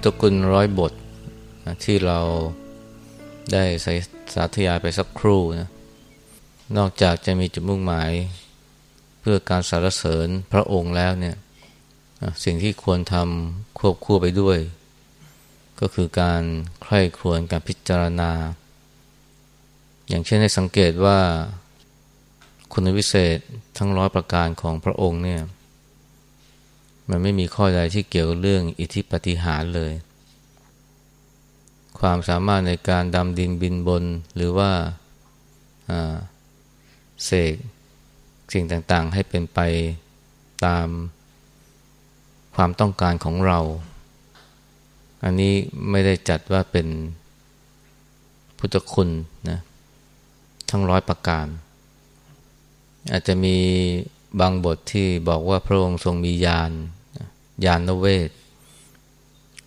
ทพุทธคุณร้อยบทที่เราได้ใส่สาธยายไปสักครู่นะนอกจากจะมีจุดมุ่งหมาย เพื่อการสรรเสริญพระองค์แล้วเนี่ยสิ่งที่ควรทำควบคู่ไปด้วย ก็คือการใคร่ครวญการพิจารณา อย่างเช่นให้สังเกตว่าคุณวิเศษทั้งร้อยประการของพระองค์เนี่ย มันไม่มีข้อใดที่เกี่ยวเรื่องอิทธิปฏิหารเลย ความสามารถในการดำดินบินบนหรือว่าเสกสิ่งต่างๆ ให้เป็นไปตามความต้องการของเรา อันนี้ไม่ได้จัดว่าเป็นพุทธคุณนะทั้งร้อยประการ อาจจะมีบางบทที่บอกว่าพระองค์ทรงมียาน ยานเวท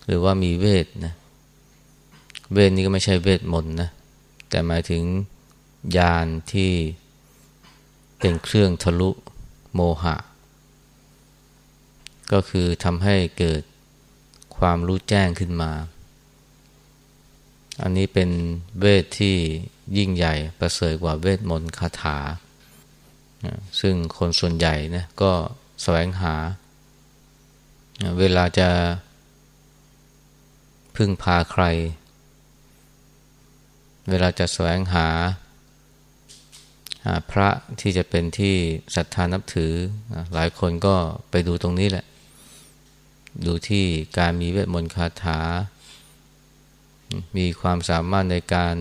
หรือว่ามีเวทนะเวทนี้ก็ไม่ใช่เวทมนต์นะแต่หมายถึงยานที่เป็นเครื่องทะลุโมหะ ก็คือทำให้เกิดความรู้แจ้งขึ้นมา อันนี้เป็นเวทที่ยิ่งใหญ่ประเสริฐกว่าเวทมนต์คาถา ซึ่งคนส่วนใหญ่นะก็แสวงหา เวลาจะพึ่งพาใคร เวลาจะแสวงหา พระที่จะเป็นที่ศรัทธานับถือ หลายคนก็ไปดูตรงนี้แหละ ดูที่การมีเวทมนต์คาถา มีความสามารถในการ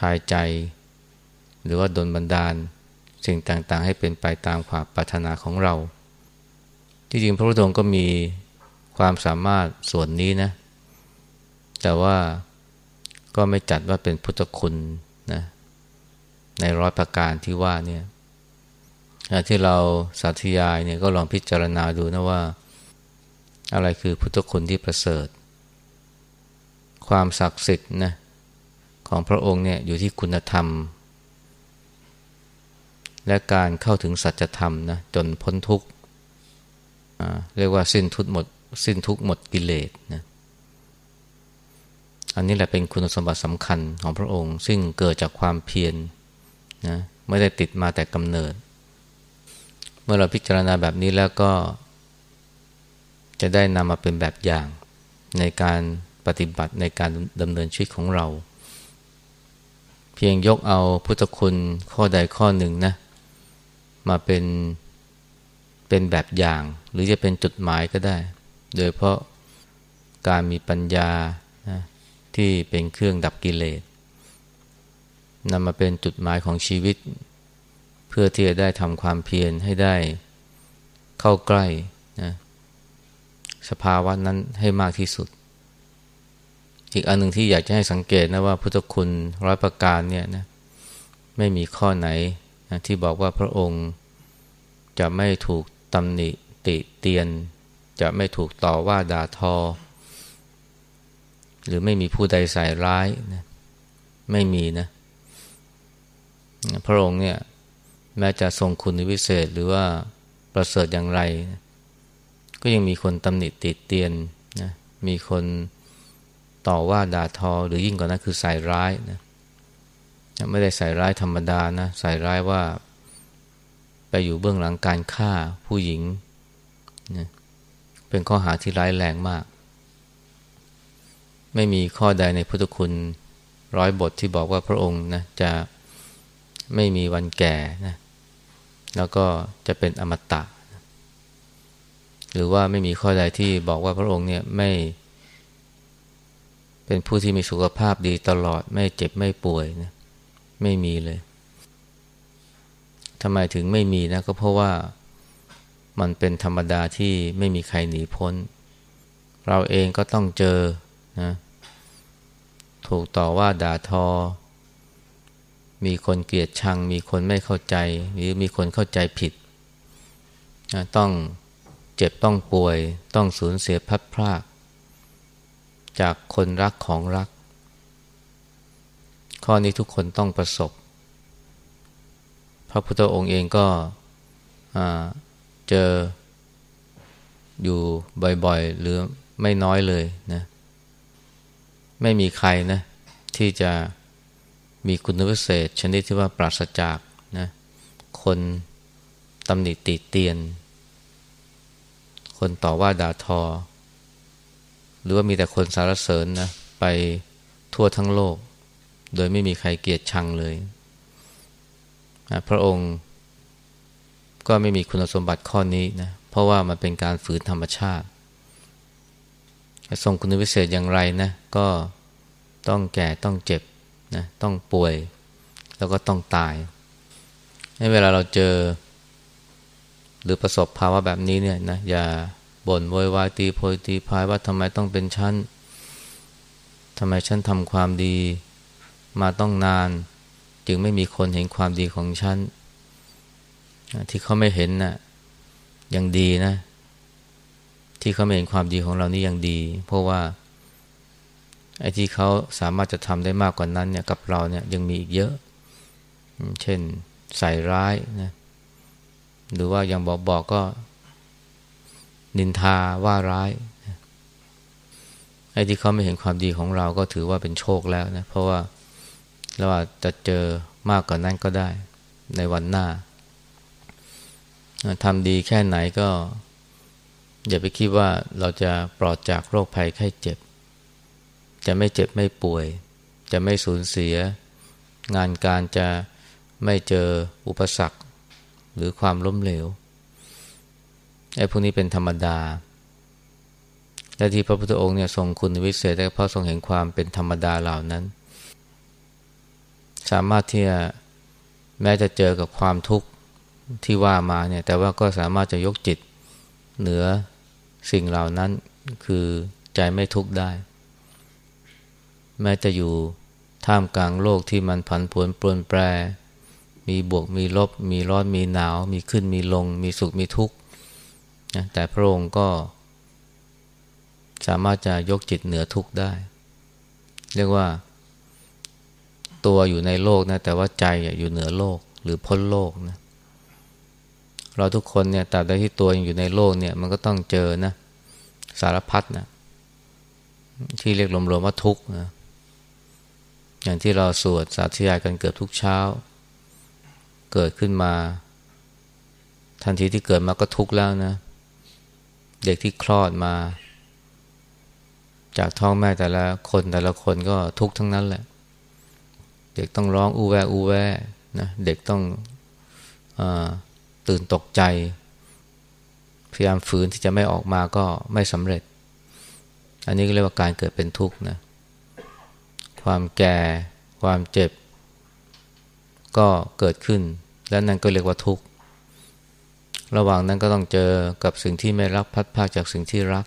ทายใจ หรือว่าดลบันดาล สิ่งต่างๆ ให้เป็นไปตามความปรารถนาของเรา ที่จริงพระพุทธองค์ก็มีความสามารถส่วนนี้นะ แต่ว่าก็ไม่จัดว่าเป็นพุทธคุณนะในร้อยประการที่ว่าเนี่ยที่เราสาธยายเนี่ยก็ลองพิจารณาดูนะว่า อะไรคือพุทธคุณที่ประเสริฐ ความศักดิ์สิทธิ์นะของพระองค์เนี่ยอยู่ที่คุณธรรม และการเข้าถึงสัจธรรมนะจนพ้นทุกข์ เรียกว่าสิ้นทุกหมด สิ้นทุกหมดกิเลสนะอันนี้แหละเป็นคุณสมบัติสำคัญของพระองค์ ซึ่งเกิดจากความเพียรนะไม่ได้ติดมาแต่กำเนิด เมื่อเราพิจารณาแบบนี้แล้วก็ จะได้นำมาเป็นแบบอย่างในการปฏิบัติในการดำเนินชีวิตของเรา เพียงยกเอาพุทธคุณข้อใดข้อหนึ่งนะมาเป็น เป็นแบบอย่าง หรือจะเป็นจุดหมายก็ได้ โดยเพราะการมีปัญญานะที่เป็นเครื่องดับกิเลสนำมาเป็นจุดหมายของชีวิต เพื่อที่จะได้ทำความเพียรให้ได้เข้าใกล้นะสภาวะนั้นให้มากที่สุด อีกอันหนึ่งที่อยากจะให้สังเกตนะว่าพุทธคุณร้อยประการเนี่ยนะไม่มีข้อไหนนะที่บอกว่าพระองค์จะไม่ถูก ตำหนิติเตียน จะไม่ถูกต่อว่าด่าทอ หรือไม่มีผู้ใดใส่ร้ายนะไม่มีนะ พระองค์เนี่ย แม้จะทรงคุณวิเศษหรือว่าประเสริฐอย่างไร ก็ยังมีคนตำหนิติเตียนนะมีคนต่อว่าด่าทอ หรือยิ่งกว่านั้นคือใส่ร้ายนะไม่ได้ใส่ร้ายธรรมดานะ ใส่ร้ายว่า ไปอยู่เบื้องหลังการฆ่าผู้หญิงนะเป็นข้อหาที่ร้ายแรงมาก ไม่มีข้อใดในพุทธคุณร้อยบทที่บอกว่าพระองค์นะจะไม่มีวันแก่นะแล้วก็จะเป็นอมตะ หรือว่าไม่มีข้อใดที่บอกว่าพระองค์เนี่ยไม่เป็นผู้ที่มีสุขภาพดีตลอดไม่เจ็บไม่ป่วยนะไม่มีเลย ทำไมถึงไม่มีนะก็เพราะว่ามันเป็นธรรมดาที่ไม่มีใครหนีพ้น เราเองก็ต้องเจอนะถูกต่อว่าด่าทอ มีคนเกลียดชัง มีคนไม่เข้าใจ หรือมีคนเข้าใจผิดนะต้องเจ็บต้องป่วย ต้องสูญเสียพัดพราก จากคนรักของรัก ข้อนี้ทุกคนต้องประสบ พระพุทธองค์เองก็เจออยู่บ่อยๆ หรือไม่น้อยเลยนะ ไม่มีใครนะ ที่จะมีคุณวิเศษ ชนิดที่ว่าปราศจากนะ คนตำหนิติเตียน คนต่อว่าด่าทอ หรือว่ามีแต่คนสารเสริญนะ ไปทั่วทั้งโลก โดยไม่มีใครเกลียดชังเลย พระองค์ก็ไม่มีคุณสมบัติข้อนี้นะเพราะว่ามันเป็นการฝืนธรรมชาติทรงคุณวิเศษอย่างไรนะก็ต้องแก่ต้องเจ็บนะต้องป่วย แล้วก็ต้องตายให้เวลาเราเจอ หรือประสบภาวะแบบนี้เนี่ยนะอย่าบ่นโวยวายตีโพยตีพายว่าทำไมต้องเป็นชั้นทำไมฉันทำความดีมาต้องนาน จึงไม่มีคนเห็นความดีของฉันที่เขาไม่เห็นนะ่ะยังดีนะ ที่เขาไม่เห็นความดีของเรานี่ยังดี เพราะว่าไอ้ที่เขาสามารถจะทำได้มากกว่านั้นเนี่ยกับเราเนี่ยยังมีอีกเยอะ เช่นใส่ร้ายนะหรือว่ายังบอกบอกก็ นินทาว่าร้ายไอ้ที่เขาไม่เห็นความดีของเราก็ถือว่าเป็นโชคแล้วนะ เพราะว่า เราอาจจะเจอมากกว่านั้นก็ได้ในวันหน้าทำดีแค่ไหนก็ อย่าไปคิดว่าเราจะปลอดจากโรคภัยไข้เจ็บ จะไม่เจ็บไม่ป่วย จะไม่สูญเสีย งานการจะไม่เจออุปสรรค หรือความล้มเหลวไอ้พวกนี้เป็นธรรมดา และที่พระพุทธองค์เนี่ยทรงคุณวิเศษแต่เพราะทรงเห็นความเป็นธรรมดาเหล่านั้น สามารถที่จะแม้จะเจอกับความทุกข์ที่ว่ามาเนี่ยแต่ว่าก็สามารถจะยกจิตเหนือสิ่งเหล่านั้นคือใจไม่ทุกข์ได้ แม้จะอยู่ท่ามกลางโลกที่มันผันผวนปรนแปร มีบวกมีลบ มีร้อนมีหนาว มีขึ้นมีลง มีสุขมีทุกข์นะแต่พระองค์ก็ สามารถจะยกจิตเหนือทุกข์ได้ เรียกว่า ตัวอยู่ในโลกนะแต่ว่าใจอยู่เหนือโลกหรือพ้นโลกนะเราทุกคนเนี่ยตราบใดที่ตัวยังอยู่ในโลกเนี่ยมันก็ต้องเจอนะสารพัดนะที่เรียกรวมๆว่าทุกข์นะอย่างที่เราสวดสาธยายกันเกือบทุกเช้า เกิดขึ้นมา ทันทีที่เกิดมาก็ทุกข์แล้วนะ เด็กที่คลอดมา จากท้องแม่แต่ละคนแต่ละคนก็ทุกข์ทั้งนั้นแหละ เด็กต้องร้องอูแวอูแวนะเด็กต้องอตื่นตกใจ พยายามฝืนที่จะไม่ออกมาก็ไม่สำเร็จ อันนี้ก็เรียกว่าการเกิดเป็นทุกข์นะความแก่ความเจ็บ ก็เกิดขึ้น และนั่นก็เรียกว่าทุกข์ ระหว่างนั้นก็ต้องเจอกับสิ่งที่ไม่รักพัดพากจากสิ่งที่รัก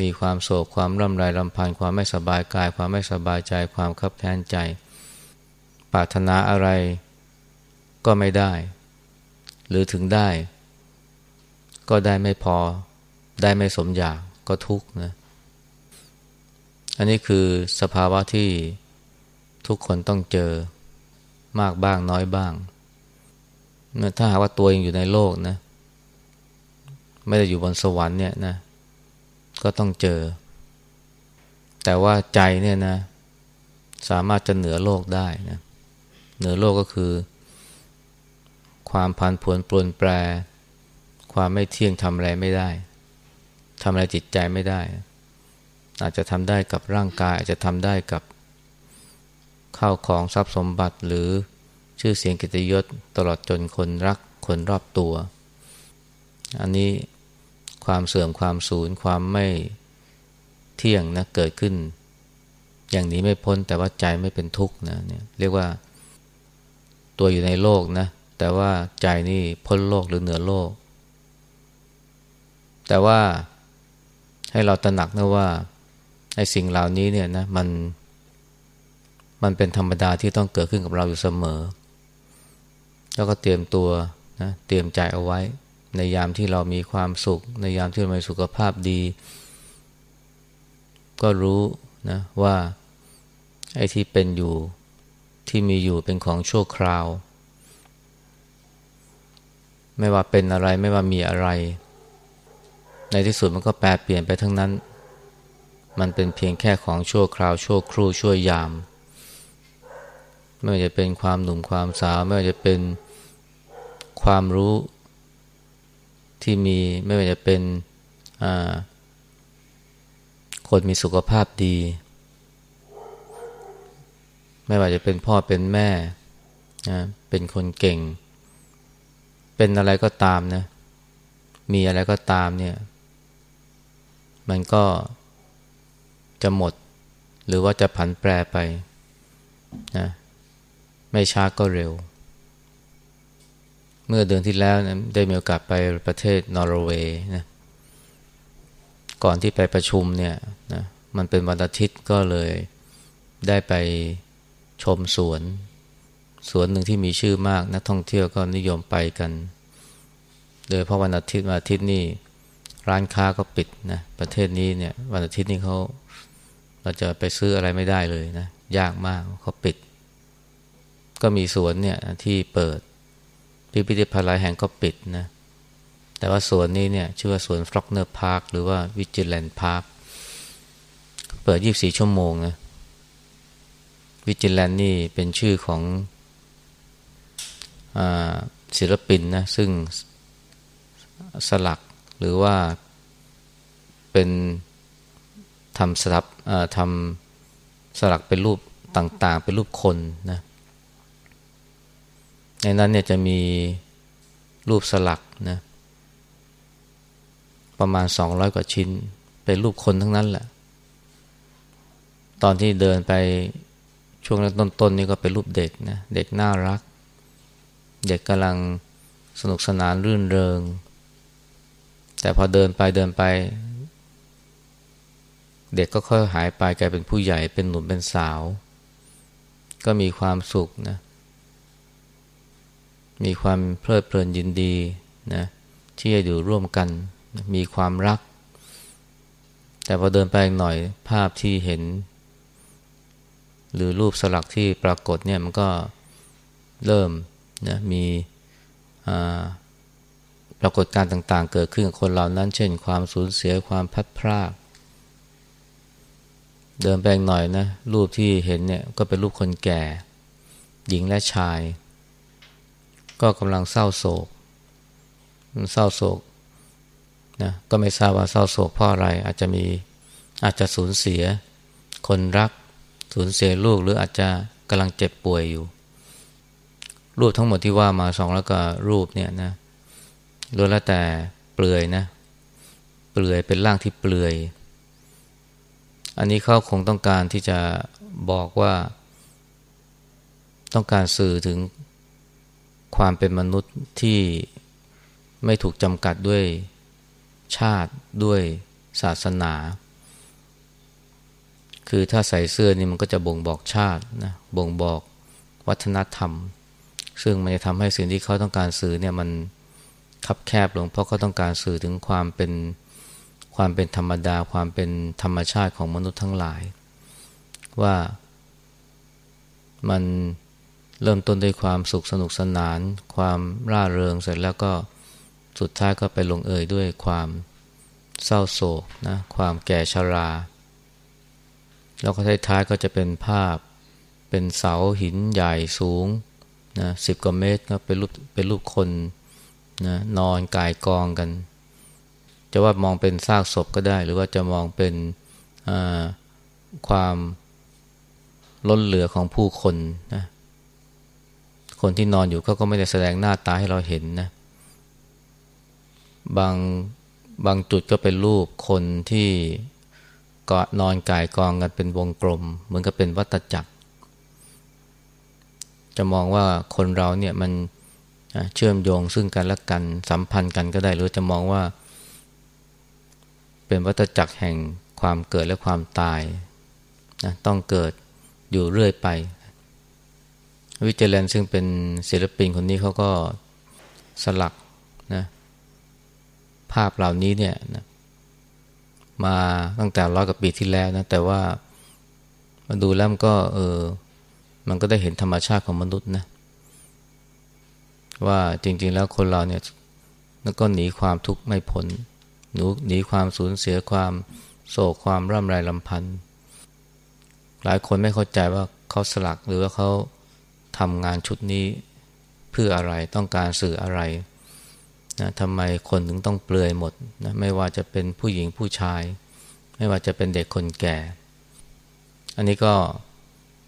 มีความโศกความร่ำไรรำพันความไม่สบายกาย ความไม่สบายใจ ความคับแค้นใจ ปรารถนาอะไรก็ไม่ได้ หรือถึงได้ ก็ได้ไม่พอ ได้ไม่สมอยากก็ทุกข์นะ อันนี้คือสภาวะที่ทุกคนต้องเจอมากบ้างน้อยบ้าง ถ้าหากว่าตัวเองอยู่ในโลกนะ ไม่ได้อยู่บนสวรรค์เนี่ยนะ ก็ต้องเจอ แต่ว่าใจเนี่ยนะ สามารถจะเหนือโลกได้นะเหนือโลกก็คือ ความพันผวนปลนแปร ความไม่เที่ยงทำอะไรไม่ได้ทำอะไรจิตใจไม่ได้ อาจจะทำได้กับร่างกาย อาจจะทำได้กับข้าวของทรัพย์สมบัติหรือชื่อเสียงกิตยศตลอดจนคนรักคนรอบตัว อันนี้ ความเสื่อมความสูญความไม่เที่ยงนะเกิดขึ้น อย่างนี้ไม่พ้นแต่ว่าใจไม่เป็นทุกข์นะเนี่ยเรียกว่าตัวอยู่ในโลกนะ แต่ว่าใจนี่พ้นโลกหรือเหนือโลก แต่ว่าให้เราตระหนักนะว่าไอ้สิ่งเหล่านี้เนี่ยนะมันมันเป็นธรรมดาที่ต้องเกิดขึ้นกับเราอยู่เสมอ แล้วก็เตรียมตัวนะเตรียมใจเอาไว้ ในยามที่เรามีความสุข ในยามที่เรามีสุขภาพดี ก็รู้นะว่าไอ้ที่เป็นอยู่ที่มีอยู่เป็นของชั่วคราว ไม่ว่าเป็นอะไรไม่ว่ามีอะไร ในที่สุดมันก็แปลเปลี่ยนไปทั้งนั้น มันเป็นเพียงแค่ของชั่วคราว ชั่วครู่ชั่วยาม ไม่ว่าจะเป็นความหนุ่มความสาว ไม่ว่าจะเป็นความรู้ ที่มีไม่ว่าจะเป็นคนมีสุขภาพดี ไม่ว่าจะเป็นพ่อเป็นแม่นะเป็นคนเก่ง เป็นอะไรก็ตามนะมีอะไรก็ตามเนี่ย มันก็จะหมด หรือว่าจะผันแปรไปนะไม่ช้าก็เร็ว เมื่อเดือนที่แล้วนะได้มีโอกาสไปประเทศนอร์เวย์นะก่อนที่ไปประชุมเนี่ยนะมันเป็นวันอาทิตย์ก็เลยได้ไปชมสวน สวนหนึ่งที่มีชื่อมากนักท่องเที่ยวก็นิยมไปกัน โดยเพราะวันอาทิตย์วันอาทิตย์นี่ร้านค้าก็ปิดนะประเทศนี้เนี่ยวันอาทิตย์นี่เขาเราจะไปซื้ออะไรไม่ได้เลยนะยากมากเขาปิด ก็มีสวนเนี่ยที่เปิด พิพิธภัณฑ์หลายแห่งก็ปิดนะ แต่ว่าสวนนี้เนี่ยชื่อว่าสวน Frogner Park หรือว่า Vigeland Park เปิด 24 ชั่วโมงนะ Vigeland นี่เป็นชื่อของอศิลปินนะซึ่งสลักหรือว่าเป็นทำสลับทำสลักเป็นรูปต่างๆ เป็นรูปคนนะ ในนั้นเนี่ยจะมีรูปสลักนะประมาณสองร้อยกว่าชิ้น เป็นรูปคนทั้งนั้นแหละ ตอนที่เดินไปช่วงต้นๆนนี่ก็เป็นรูปเด็กนะเด็กน่ารัก เด็กกำลังสนุกสนานรื่นเริง แต่พอเดินไปเดินไป เด็กก็ค่อยหายไปกลายเป็นผู้ใหญ่เป็นหนุ่มเป็นสาว ก็มีความสุขนะ มีความเพลิดเพลินยินดีนะที่จะอยู่ร่วมกัน มีความรัก แต่พอเดินไปหน่อยภาพที่เห็น หรือรูปสลักที่ปรากฏเนี่ยมันก็เริ่มนะมีปรากฏการณ์ต่างๆ เกิดขึ้นกับคนเหล่านั้น เช่น ความสูญเสียความพัดพรากเดินแปหน่อยนะรูปที่เห็นเนี่ยก็เป็นรูปคนแก่ หญิงและชาย ก็กำลังเศร้าโศกเศร้าโศกนะก็ไม่ทราบว่าเศร้าโศกเพราะอะไร อาจจะมีอาจจะสูญเสีย คนรักสูญเสียลูกหรืออาจจะกำลังเจ็บป่วยอยู่ รูปทั้งหมดที่ว่ามาสองแล้วก็รูปเนี่ยนะล้วนแล้วแต่เปลือยนะ เปลือยเป็นร่างที่เปลือย อันนี้เขาคงต้องการที่จะบอกว่า ต้องการสื่อถึง ความเป็นมนุษย์ที่ไม่ถูกจำกัดด้วยชาติด้วยศาสนา คือถ้าใส่เสื้อนี่มันก็จะบ่งบอกชาตินะบ่งบอกวัฒนธรรม ซึ่งมันจะทำให้สิ่งที่เขาต้องการสื่อเนี่ยมันคับแคบลงเพราะเขาต้องการสื่อถึงความเป็นความเป็นธรรมดาความเป็นธรรมชาติของมนุษย์ทั้งหลาย ว่ามัน เริ่มต้นด้วยความสุขสนุกสนาน ความร่าเริงเสร็จแล้วก็สุดท้ายก็ไปลงเอยด้วยความเศร้าโศกนะความแก่ชรา แล้วก็ท้ายๆก็จะเป็นภาพเป็นเสาหินใหญ่สูงนะสิบกว่าเมตรก็เป็นรูปเป็นรูปคนนะนอนกายกองกัน จะว่ามองเป็นซากศพก็ได้ หรือว่าจะมองเป็นความล้นเหลือของผู้คนนะ คนที่นอนอยู่เขาก็ไม่ได้แสดงหน้าตาให้เราเห็นนะ บางบางจุดก็เป็นรูปคนที่ก็นอนกายกองกันเป็นวงกลม เหมือนกับเป็นวัตจักร จะมองว่าคนเราเนี่ยมันเชื่อมโยงซึ่งกันและกันสัมพันธ์กันก็ได้ หรือจะมองว่า เป็นวัฏจักรแห่งความเกิดและความตายนะต้องเกิดอยู่เรื่อยไป วิจเลนซึ่งเป็นศิลปินคนนี้เขาก็สลักนะภาพเหล่านี้เนี่ยนะมาตั้งแต่ร้อยกว่าปีที่แล้วนะแต่ว่ามาดูแล้วมันก็เออมันก็ได้เห็นธรรมชาติของมนุษย์นะว่าจริง ๆ แล้วคนเราเนี่ยก็หนีความทุกข์ไม่พ้นหนูหนีความสูญเสียความโศกความร่ำไรลำพันธ์หลายคนไม่เข้าใจว่าเขาสลักหรือว่าเขา ทำงานชุดนี้เพื่ออะไรต้องการสื่ออะไรนะทำไมคนถึงต้องเปลือยหมดนะไม่ว่าจะเป็นผู้หญิงผู้ชาย ไม่ว่าจะเป็นเด็กคนแก่ อันนี้ก็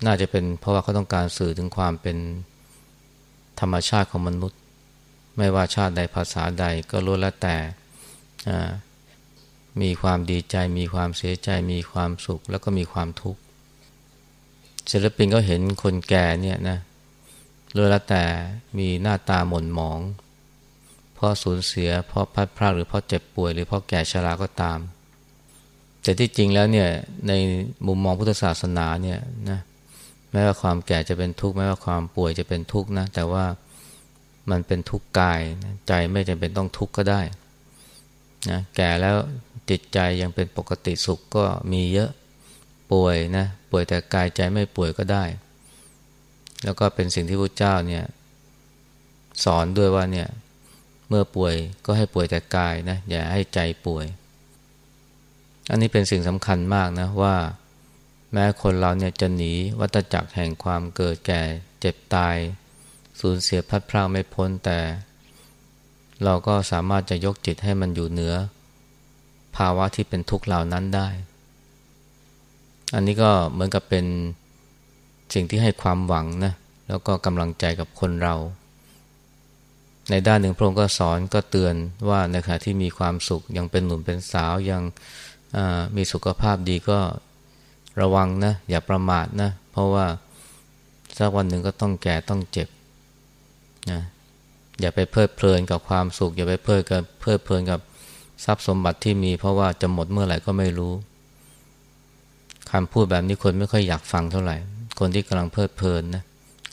น่าจะเป็นเพราะว่าเขาต้องการสื่อถึงความเป็นธรรมชาติของมนุษย์ ไม่ว่าชาติใดภาษาใดก็รู้แล้วแต่มีความดีใจ มีความเสียใจ มีความสุขแล้วก็มีความทุกข์ศิลปินก็เห็นคนแก่เนี่ยนะ รู้แล้วแต่มีหน้าตาหม่นหมอง เพราะสูญเสีย เพราะพัดพลาดหรือเพราะเจ็บป่วยหรือเพราะแก่ชราก็ตาม แต่ที่จริงแล้วเนี่ยในมุมมองพุทธศาสนาเนี่ยนะแม้ว่าความแก่จะเป็นทุกข์แม้ว่าความป่วยจะเป็นทุกข์นะแต่ว่ามันเป็นทุกข์กายใจไม่จำเป็นต้องทุกข์ก็ได้นะแก่แล้วจิตใจยังเป็นปกติสุขก็มีเยอะป่วยนะป่วยแต่กายใจไม่ป่วยก็ได้ แล้วก็เป็นสิ่งที่พระเจ้าเนี่ยสอนด้วยว่าเนี่ยเมื่อป่วยก็ให้ป่วยแต่กายนะอย่าให้ใจป่วย อันนี้เป็นสิ่งสำคัญมากนะว่า แม้คนเราเนี่ยจะหนีวัฏจักรแห่งความเกิดแก่เจ็บตายสูญเสียพัดพลาไม่พ้นแต่ เราก็สามารถจะยกจิตให้มันอยู่เหนือ ภาวะที่เป็นทุกข์เหล่านั้นได้ อันนี้ก็เหมือนกับเป็นสิ่งที่ให้ความหวังนะ แล้วก็กำลังใจกับคนเรา ในด้านหนึ่งพระองค์ก็สอนก็เตือนว่าในขณะที่มีความสุขยังเป็นหนุ่มเป็นสาวยังมีสุขภาพดีก็ระวังนะ อย่าประมาทนะ เพราะว่าสักวันหนึ่งก็ต้องแก่ต้องเจ็บนะอย่าไปเพลิดเพลินกับความสุข อย่าไปเพลิดกับเพลิดเพลินกับทรัพย์สมบัติที่มีเพราะว่าจะหมดเมื่อไหร่ก็ไม่รู้คำพูดแบบนี้คนไม่ค่อยอยากฟังเท่าไหร่ คนที่กำลังเพลิดเพลินนะ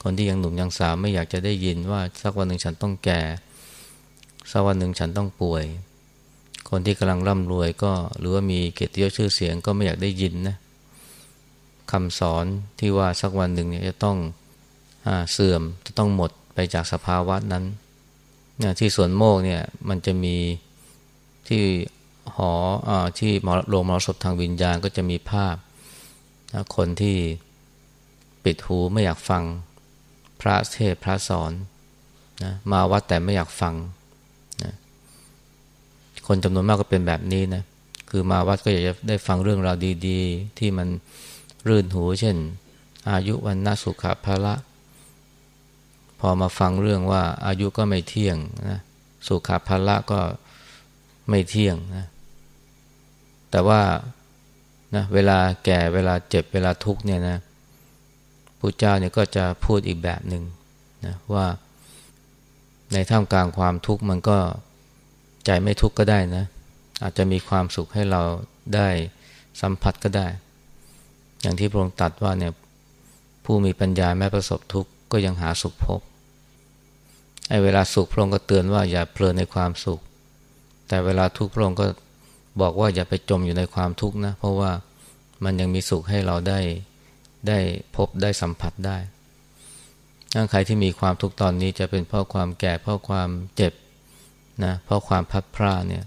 คนที่ยังหนุ่มยังสาวไม่อยากจะได้ยินว่าสักวันหนึ่งฉันต้องแก่ สักวันหนึ่งฉันต้องป่วย คนที่กำลังร่ำรวยก็หรือว่ามีเกียรติยศชื่อเสียงก็ไม่อยากได้ยินนะคำสอนที่ว่าสักวันหนึ่งเนี่ยจะต้องอเสื่อมจะต้องหมดไปจากสภาวะนั้นเนี่ยที่สวนโมกเนี่ยมันจะมีที่หออที่โรงมรสพทางวิญญาณก็จะมีภาพนะคนที่ปิดหูไม่อยากฟัง พระเทศพระสอนนะมาวัดแต่ไม่อยากฟังนะคนจำนวนมากก็เป็นแบบนี้นะคือมาวัดก็อยากจะได้ฟังเรื่องราวดีๆ ที่มันรื่นหู เช่น อายุวันนสุขภาละพอมาฟังเรื่องว่าอายุก็ไม่เที่ยงนะสุขภาละก็ไม่เที่ยงนะแต่ว่านะเวลาแก่เวลาเจ็บเวลาทุกเนี่ยนะ พระเจ้าเนี่ยก็จะพูดอีกแบบหนึ่งนะว่าในท่ามกลางความทุกข์มันก็ใจไม่ทุกข์ก็ได้นะ อาจจะมีความสุขให้เราได้สัมผัสก็ได้ อย่างที่พระองค์ตรัสว่าเนี่ยผู้มีปัญญาแม้ประสบทุกข์ก็ยังหาสุขพบไอ้เวลาสุขพระองค์ก็เตือนว่าอย่าเพลินในความสุข แต่เวลาทุกข์พระองค์ก็บอกว่าอย่าไปจมอยู่ในความทุกข์นะ เพราะว่ามันยังมีสุขให้เราได้ ได้พบได้สัมผัสได้ถ้าใครที่มีความทุกข์ตอนนี้จะเป็นเพราะความแก่เพราะความเจ็บนะเพราะความพัดพลาดเนี่ย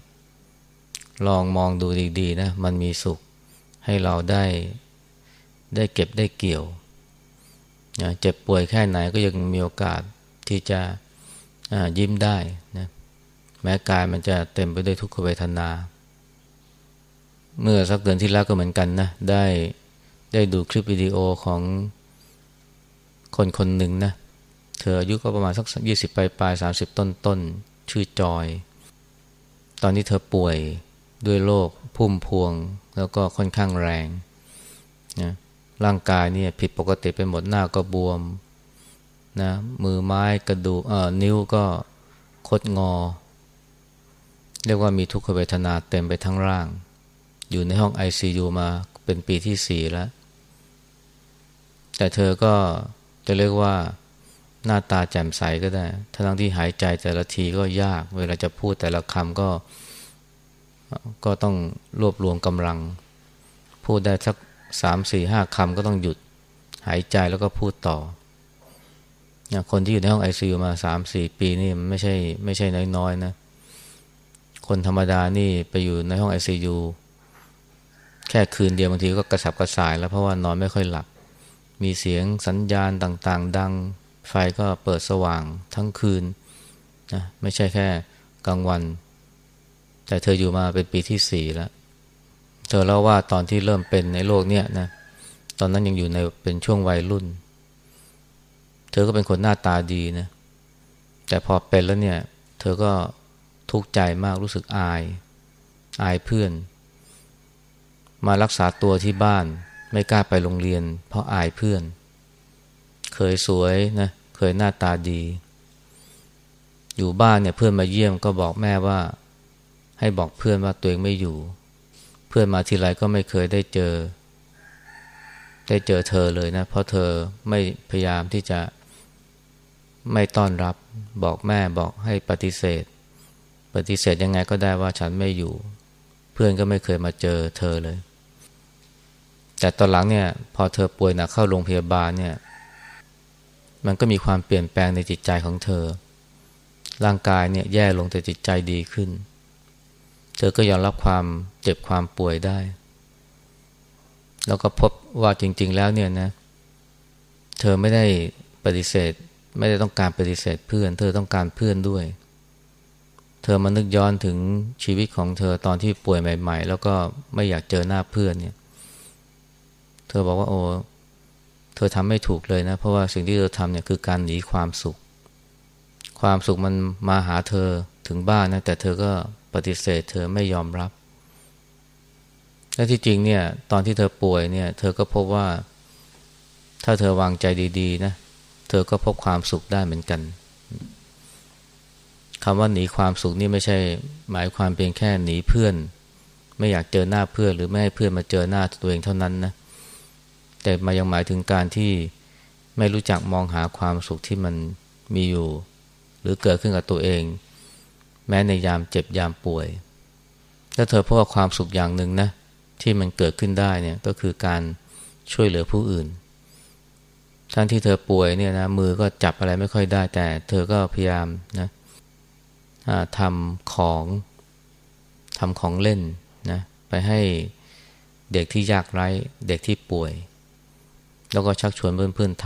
ลองมองดูดีๆนะมันมีสุขให้เราได้ได้เก็บได้เกี่ยวนะเจ็บป่วยแค่ไหนก็ยังมีโอกาสที่จะยิ้มได้นะแม้กายมันจะเต็มไปด้วยทุกขเวทนา เมื่อสักเดือนที่แล้วก็เหมือนกันนะได้ ได้ดูคลิปวิดีโอของคนคนหนึ่งนะ เธออายุก็ประมาณสักยี่สิบปลายปลายสามสิบต้นต้นชื่อจอย ตอนนี้เธอป่วยด้วยโรคพุ่มพวงแล้วก็ค่อนข้างแรงนะร่างกายเนี่ยผิดปกติไปหมดหน้าก็บวมนะมือไม้กระดูกเอ่อนิ้วก็คดงอ เรียกว่ามีทุกขเวทนาเต็มไปทั้งร่าง อยู่ในห้อง ICU มาเป็นปีที่สี่แล้ว แต่เธอก็จะเรียกว่าหน้าตาแจ่มใสก็ได้ ทั้งที่หายใจแต่ละทีก็ยาก เวลาจะพูดแต่ละคำก็ ก็ต้องรวบรวมกำลัง พูดได้สักสามสี่ห้าคำก็ต้องหยุด หายใจแล้วก็พูดต่อ คนที่อยู่ในห้องไอซียูมาสามสี่ปีนี่ไม่ใช่ไม่ใช่น้อยๆนะคคนธรรมดานี่ไปอยู่ในห้องไอซียูแค่คืนเดียวบางทีก็กระสับกระส่ายแล้วเพราะว่านอนไม่ค่อยหลับ มีเสียงสัญญาณต่างๆ ดัง ไฟก็เปิดสว่างทั้งคืนนะไม่ใช่แค่กลางวัน แต่เธออยู่มาเป็นปีที่สี่แล้ว เธอเล่าว่าตอนที่เริ่มเป็นในโลกเนี้ยนะตอนนั้นยังอยู่ในเป็นช่วงวัยรุ่น เธอก็เป็นคนหน้าตาดีนะ แต่พอเป็นแล้วเนี่ย เธอก็ทุกข์ใจมากรู้สึกอาย อายเพื่อน มารักษาตัวที่บ้าน ไม่กล้าไปโรงเรียน เพราะอายเพื่อน เคยสวยนะ เคยหน้าตาดี อยู่บ้านเนี่ยเพื่อนมาเยี่ยมก็บอกแม่ว่า ให้บอกเพื่อนว่าตัวเองไม่อยู่ เพื่อนมาทีไรก็ไม่เคยได้เจอ ได้เจอเธอเลยนะ เพราะเธอไม่พยายามที่จะไม่ต้อนรับ บอกแม่บอกให้ปฏิเสธ ปฏิเสธยังไงก็ได้ว่าฉันไม่อยู่ เพื่อนก็ไม่เคยมาเจอเธอเลย แต่ตอนหลังเนี่ยพอเธอป่วยหนักเข้าโรงพยาบาลเนี่ย มันก็มีความเปลี่ยนแปลงในจิตใจของเธอ ร่างกายเนี่ยแย่ลงแต่จิตใจดีขึ้น เธอก็ยอมรับความเจ็บความป่วยได้ แล้วก็พบว่าจริง ๆ แล้วเนี่ยนะ เธอไม่ได้ปฏิเสธ ไม่ได้ต้องการปฏิเสธเพื่อน เธอต้องการเพื่อนด้วย เธอมานึกย้อนถึงชีวิตของเธอตอนที่ป่วยใหม่ ๆ แล้วก็ไม่อยากเจอหน้าเพื่อนเนี่ย เธอบอกว่าโอ้เธอทำไม่ถูกเลยนะ เพราะว่าสิ่งที่เธอทำเนี่ยคือการหนีความสุข ความสุขมันมาหาเธอถึงบ้านนะแต่เธอก็ปฏิเสธ เธอไม่ยอมรับและที่จริงเนี่ย ตอนที่เธอป่วยเนี่ย เธอก็พบว่า ถ้าเธอวางใจดี ๆ นะ เธอก็พบความสุขได้เหมือนกันคำว่าหนีความสุขนี่ไม่ใช่ หมายความเพียงแค่หนีเพื่อน ไม่อยากเจอหน้าเพื่อนหรือไม่ให้เพื่อนมาเจอหน้าตัวเองเท่านั้นนะ แต่มายังหมายถึงการที่ไม่รู้จักมองหาความสุขที่มันมีอยู่ หรือเกิดขึ้นกับตัวเอง แม้ในยามเจ็บยามป่วยถ้าเธอพบว่าความสุขอย่างหนึ่งนะ ที่มันเกิดขึ้นได้เนี่ยก็คือการช่วยเหลือผู้อื่นทั้งที่เธอป่วยเนี่ยนะมือก็จับอะไรไม่ค่อยได้ แต่เธอก็พยายามนะทำของทำของเล่นนะไปให้เด็กที่ยากไร้ เด็กที่ป่วย แล้วก็ชักชวนเพื่อนๆท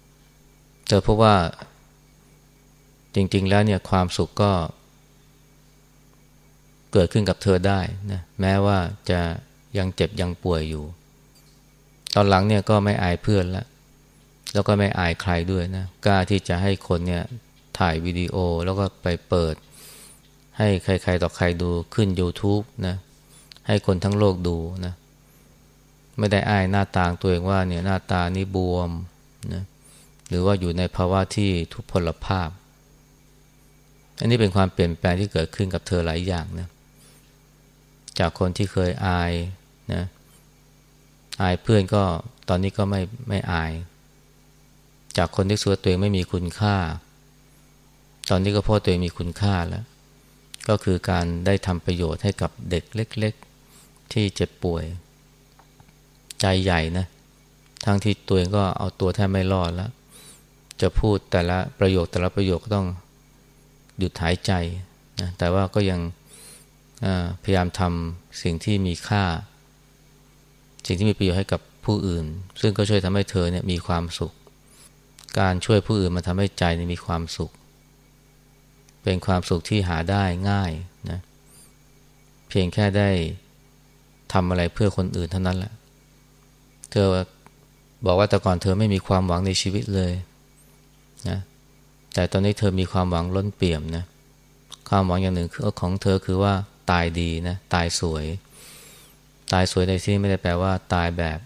ำเจอเพราะว่าจริง ๆ แล้วเนี่ยความสุขก็ เกิดขึ้นกับเธอได้นะแม้ว่าจะยังเจ็บยังป่วยอยู่ ตอนหลังเนี่ยก็ไม่อายเพื่อนแล้วแล้วก็ไม่อายใครด้วยนะกล้าที่จะให้คนเนี่ยถ่ายวิดีโอแล้วก็ไปเปิด ให้ใคร ๆ ต่อใครดูขึ้น YouTube นะให้คนทั้งโลกดูนะ ไม่ได้อายหน้าตาตัวเองว่าเนี่ยหน้าตานี้บวมนะหรือว่าอยู่ในภาวะที่ทุพพลภาพ อันนี้เป็นความเปลี่ยนแปลงที่เกิดขึ้นกับเธอหลายอย่างนะจากคนที่เคยอายนะอายเพื่อนก็ตอนนี้ก็ไม่ไม่อาย จากคนที่สัวตัวเองไม่มีคุณค่า ตอนนี้ก็พ่อตัวเองมีคุณค่าแล้ว ก็คือการได้ทำประโยชน์ให้กับเด็กเล็ก ๆ ที่เจ็บป่วย ใจใหญ่นะ ทั้งที่ตัวเองก็เอาตัวแทบไม่รอดแล้ว จะพูดแต่ละประโยคแต่ละประโยคก็ต้องหยุดหายใจนะแต่ว่าก็ยังพยายามทำสิ่งที่มีค่า สิ่งที่มีประโยชน์ให้กับผู้อื่น ซึ่งก็ช่วยทำให้เธอเนี่ยมีความสุข การช่วยผู้อื่นมาทำให้ใจมีความสุข เป็นความสุขที่หาได้ง่ายนะเพียงแค่ได้ทำอะไรเพื่อคนอื่นเท่านั้นแหละ เธอบอกว่าแต่ก่อนเธอไม่มีความหวังในชีวิตเลยนะแต่ตอนนี้เธอมีความหวังล้นเปี่ยมนะความหวังอย่างหนึ่งคือของเธอคือว่าตายดีนะตายสวย ตายสวยในที่ไม่ได้แปลว่า ตายแบบ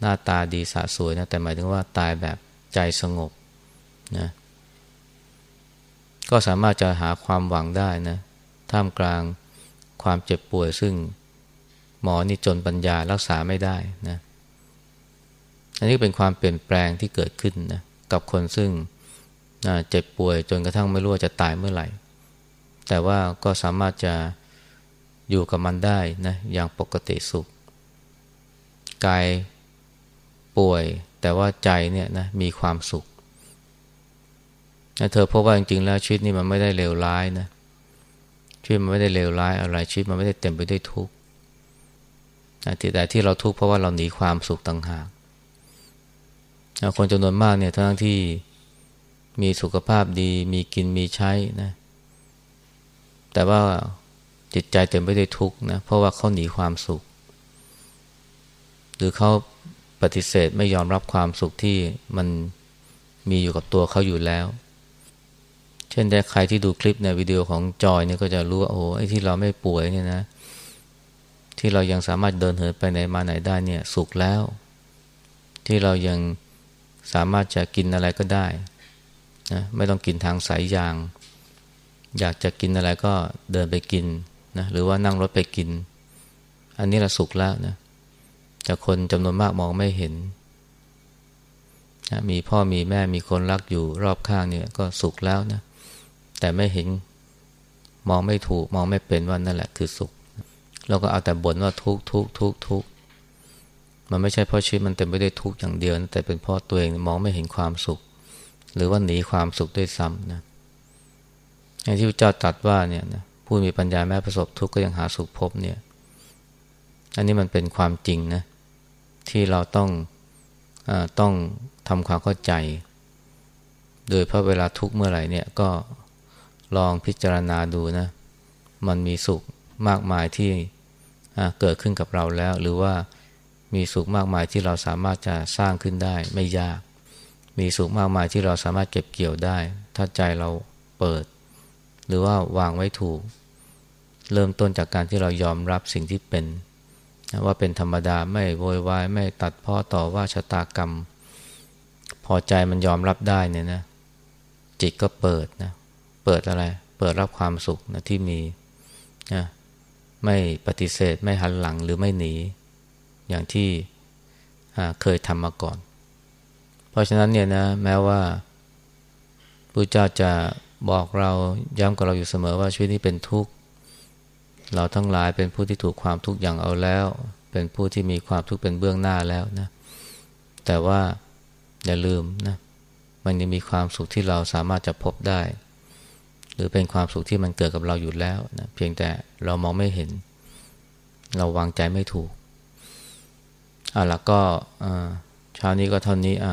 หน้าตาดีสะสวยนะแต่หมายถึงว่าตายแบบใจสงบนะก็สามารถจะหาความหวังได้นะท่ามกลางความเจ็บป่วยซึ่งหมอนี่จนปัญญารักษาไม่ได้นะ อันนี้เป็นความเปลี่ยนแปลงที่เกิดขึ้นนะกับคนซึ่งเจ็บป่วยจนกระทั่งไม่รู้ว่าจะตายเมื่อไหร่ แต่ว่าก็สามารถจะอยู่กับมันได้นะอย่างปกติสุข กายป่วยแต่ว่าใจเนี่ยนะมีความสุขเธอพบว่าจริงๆแล้วชีวิตนี่มันไม่ได้เลวร้ายนะชีวิตมันไม่ได้เลวร้ายอะไรชีวิตมันไม่ได้เต็มไปด้วยทุกข์แต่ที่เราทุกข์เพราะว่าเราหนีความสุขต่างหาก คนจำนวนมากเนี่ยทั้งที่มีสุขภาพดี มีกินมีใช้นะ แต่ว่าจิตใจเต็มไปด้วยทุกข์นะ เพราะว่าเขาหนีความสุข หรือเขาปฏิเสธไม่ยอมรับความสุขที่มันมีอยู่กับตัวเขาอยู่แล้ว เช่นแต่ใครที่ดูคลิปในวิดีโอของจอยเนี่ยก็จะรู้ว่าโอ้ไอ้ที่เราไม่ป่วยเนี่ยนะ ที่เรายังสามารถเดินเหินไปไหนมาไหนได้เนี่ย สุขแล้ว ที่เรายัง สามารถจะกินอะไรก็ได้นะไม่ต้องกินทางสายยาง อยากจะกินอะไรก็เดินไปกินนะหรือว่านั่งรถไปกิน อันนี้เราสุขแล้วนะแต่คนจำนวนมากมองไม่เห็นนะมีพ่อมีแม่มีคนรักอยู่รอบข้างเนี่ยก็สุขแล้วนะแต่ไม่เห็นมองไม่ถูกมองไม่เป็นว่านั่นแหละคือสุขเราก็เอาแต่บ่นว่าทุกทุกทุกทุก มันไม่ใช่เพราะชีวิตมันเต็มไปด้วยทุกข์อย่างเดียวนะแต่เป็นเพราะตัวเองมองไม่เห็นความสุข หรือว่าหนีความสุขด้วยซ้ำนะอย่างที่พระเจ้าตรัสว่าเนี่ยนะผู้มีปัญญาแม้ประสบทุกข์ก็ยังหาสุขพบเนี่ย อันนี้มันเป็นความจริงนะที่เราต้องอต้องทำความเข้าใจ โดยเพราะเวลาทุกข์เมื่อไหร่เนี่ยก็ลองพิจารณาดูนะ มันมีสุขมากมายที่เกิดขึ้นกับเราแล้ว หรือว่า มีสุขมากมายที่เราสามารถจะสร้างขึ้นได้ไม่ยาก มีสุขมากมายที่เราสามารถเก็บเกี่ยวได้ ถ้าใจเราเปิด หรือว่าวางไว้ถูก เริ่มต้นจากการที่เรายอมรับสิ่งที่เป็น ว่าเป็นธรรมดาไม่โวยวายไม่ตัดพ้อต่อว่าชะตากรรม พอใจมันยอมรับได้เนี่ยนะ จิตก็เปิดนะ เปิดอะไร เปิดรับความสุขนะที่มีนะไม่ปฏิเสธไม่หันหลังหรือไม่หนี อย่างที่เคยทำมาก่อน เพราะฉะนั้นเนี่ยนะแม้ว่าพระเจ้าจะบอกเราย้ำกับเราอยู่เสมอว่าชีวิตนี้เป็นทุกข์ เราทั้งหลายเป็นผู้ที่ถูกความทุกข์อย่างเอาแล้ว เป็นผู้ที่มีความทุกข์เป็นเบื้องหน้าแล้วนะ แต่ว่าอย่าลืมนะมันยังมีความสุขที่เราสามารถจะพบได้ หรือเป็นความสุขที่มันเกิดกับเราอยู่แล้วนะเพียงแต่เรามองไม่เห็น เราวางใจไม่ถูก อะแล้วก็เช้านี้ก็เท่านี้อะ